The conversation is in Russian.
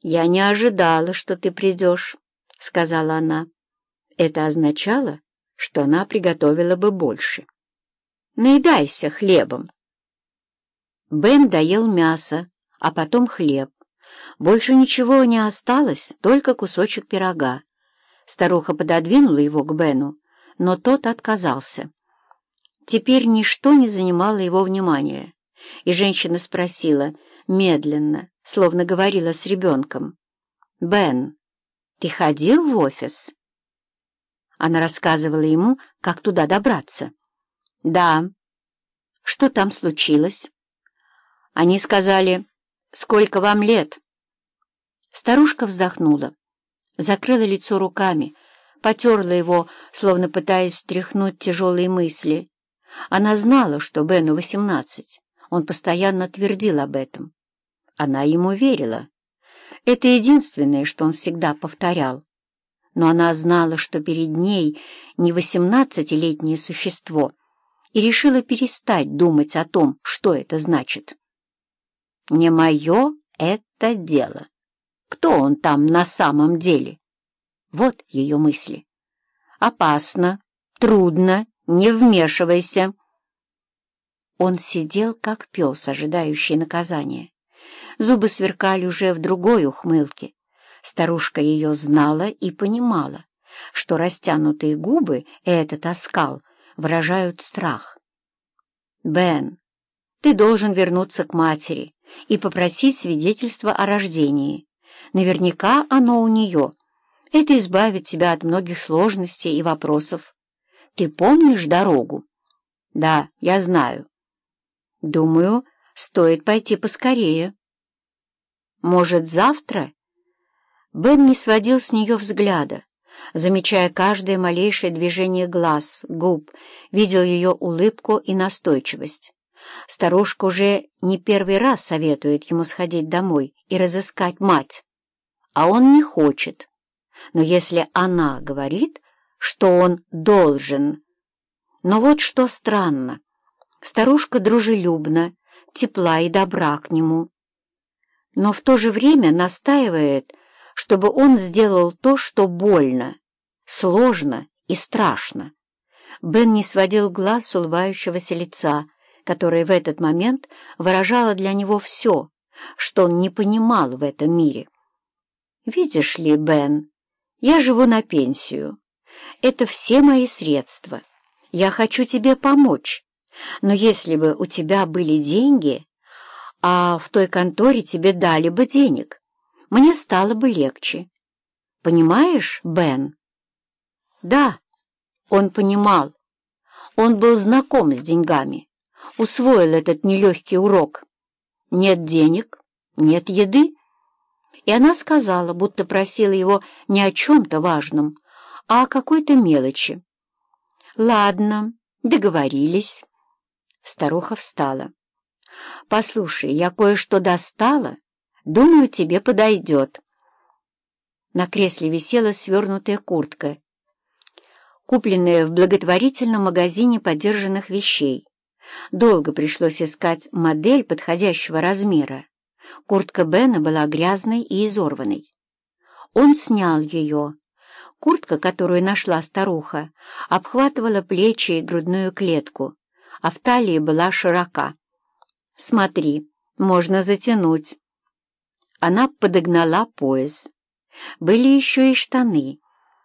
«Я не ожидала, что ты придешь», — сказала она. Это означало, что она приготовила бы больше. «Наедайся хлебом». Бен доел мясо, а потом хлеб. Больше ничего не осталось, только кусочек пирога. Старуха пододвинула его к Бену, но тот отказался. Теперь ничто не занимало его внимания, и женщина спросила, медленно, словно говорила с ребенком, «Бен, ты ходил в офис?» Она рассказывала ему, как туда добраться. «Да». «Что там случилось?» Они сказали, «Сколько вам лет?» Старушка вздохнула, закрыла лицо руками, потерла его, словно пытаясь стряхнуть тяжелые мысли. Она знала, что Бену восемнадцать. Он постоянно твердил об этом. Она ему верила. Это единственное, что он всегда повторял. Но она знала, что перед ней не восемнадцатилетнее существо, и решила перестать думать о том, что это значит. «Не мое это дело. Кто он там на самом деле?» Вот ее мысли. «Опасно, трудно, не вмешивайся». Он сидел, как пес, ожидающий наказания. Зубы сверкали уже в другой ухмылке. Старушка ее знала и понимала, что растянутые губы и этот оскал выражают страх. «Бен, ты должен вернуться к матери и попросить свидетельство о рождении. Наверняка оно у нее. Это избавит тебя от многих сложностей и вопросов. Ты помнишь дорогу?» «Да, я знаю». «Думаю, стоит пойти поскорее». Может, завтра? Бен не сводил с нее взгляда, замечая каждое малейшее движение глаз, губ, видел ее улыбку и настойчивость. Старушка уже не первый раз советует ему сходить домой и разыскать мать, а он не хочет. Но если она говорит, что он должен... Но вот что странно. Старушка дружелюбна, тепла и добра к нему но в то же время настаивает, чтобы он сделал то, что больно, сложно и страшно. Бен не сводил глаз с улыбающегося лица, которое в этот момент выражало для него все, что он не понимал в этом мире. «Видишь ли, Бен, я живу на пенсию. Это все мои средства. Я хочу тебе помочь. Но если бы у тебя были деньги, а в той конторе тебе дали бы денег. Мне стало бы легче. Понимаешь, Бен? Да, он понимал. Он был знаком с деньгами, усвоил этот нелегкий урок. Нет денег, нет еды. И она сказала, будто просила его не о чем-то важном, а о какой-то мелочи. «Ладно, договорились». Старуха встала. «Послушай, я кое-что достала. Думаю, тебе подойдет». На кресле висела свернутая куртка, купленная в благотворительном магазине подержанных вещей. Долго пришлось искать модель подходящего размера. Куртка Бена была грязной и изорванной. Он снял ее. Куртка, которую нашла старуха, обхватывала плечи и грудную клетку, а в талии была широка. «Смотри, можно затянуть». Она подогнала пояс. Были еще и штаны,